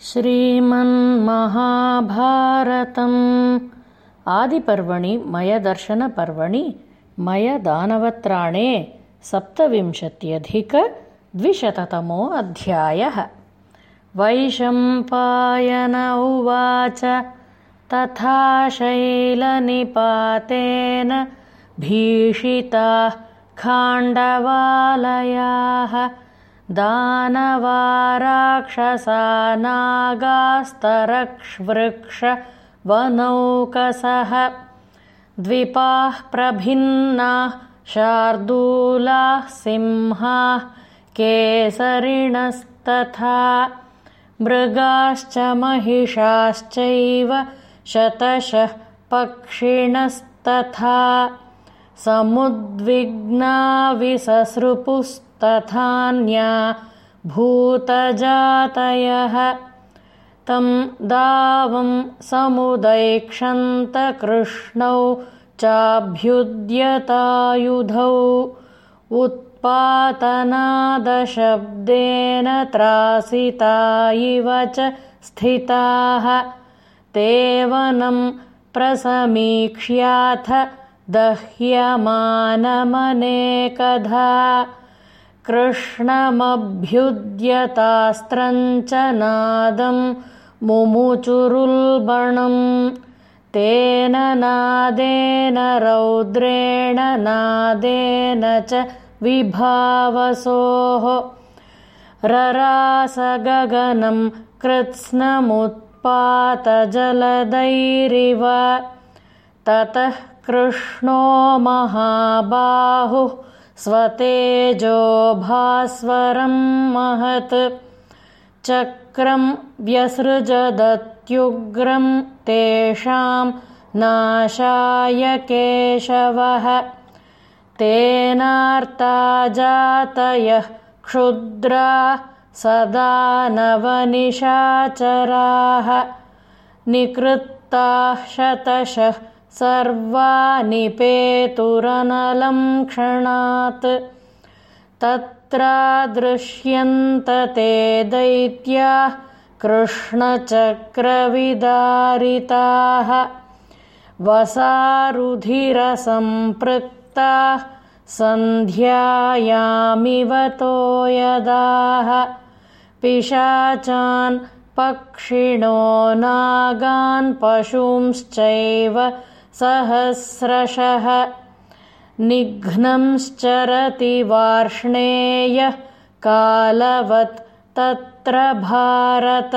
श्रीमन्महाभारतम्। आदिपर्वणि मयदर्शनपर्वणि मयदानवत्राणे सप्तविंशत्यधिकद्विशततमो अध्यायः। वैशम्पायन उवाच तथा शैलनिपातेन भीषिताः खाण्डवालयाः दानवाराक्षसा नागास्तरक्ष्वृक्षवनौकसः द्विपाः प्रभिन्नाः शार्दूलाः सिंहाः केसरिणस्तथा मृगाश्च महिषाश्चैव शतशः पक्षिणस्तथा समुद्विग्ना तथान्या भूतजातयः। तं दावं समुदैक्षन्तकृष्णौ चाभ्युद्यतायुधौ। उत्पातनादशब्देन त्रासिता इव च स्थिताः। तेवनं प्रसमीक्ष्याथ दह्यमानमनेकधा कृष्णमभ्युद्यतास्त्रञ्च नादं मुमुचुरुल्बणम् तेन नादेन रौद्रेण नादेन च विभावसोः। ररासगगनं कृत्स्नमुत्पातजलदैरिव। ततः कृष्णो महाबाहुः स्वतेजो भास्वरं महत्। चक्रं व्यसृजदत्युग्रं तेषां नाशाय केशवः। तेनार्ता जातयः क्षुद्रा सदा नवनिशाचराः। निकृत्ताः शतशः सर्वानिपेतुरनलं क्षणात् तत्रादृश्यन्त ते दैत्याः कृष्णचक्रविदारिताः वसारुधिरसम्पृक्ताः सन्ध्यायामिवतो पिशाचान् पक्षिणो नागान् पशुंश्चैव सहस्रशः निघ्नंश्चरति वार्ष्णेयः कालवत् तत्र भारत।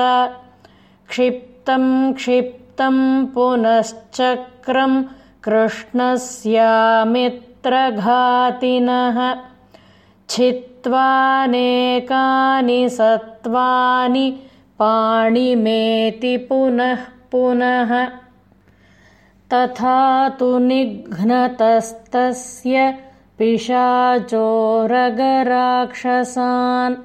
क्षिप्तं क्षिप्तं पुनश्चक्रं कृष्णस्यामित्रघातिनः। छित्त्वानेकानि सत्त्वानि पाणिमेति पुनः पुनः तथा तु निघ्नतस्तस्य पिशाचोरगराक्षसान्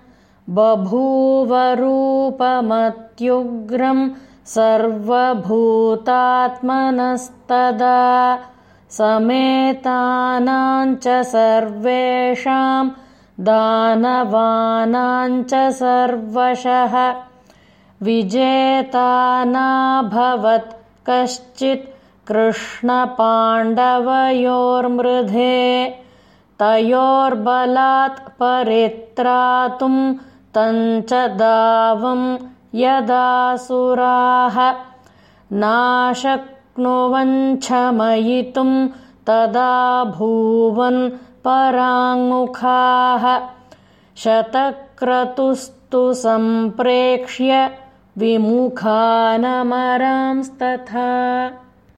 बभूवरूपमत्युग्रं सर्वभूतात्मनस्तदा समेतानाञ्च सर्वेषां दानवानाञ्च सर्वशः। विजेतानाभवत् कश्चित् कृष्णपाण्डवयोर्मृधे तयोर्बलात् परित्रातुं तञ्च दावं यदासुराः। नाशक्नुवञ्छमयितुं तदा भूवन् पराङ्मुखाः। शतक्रतुस्तु सम्प्रेक्ष्य विमुखानमरांस्तथा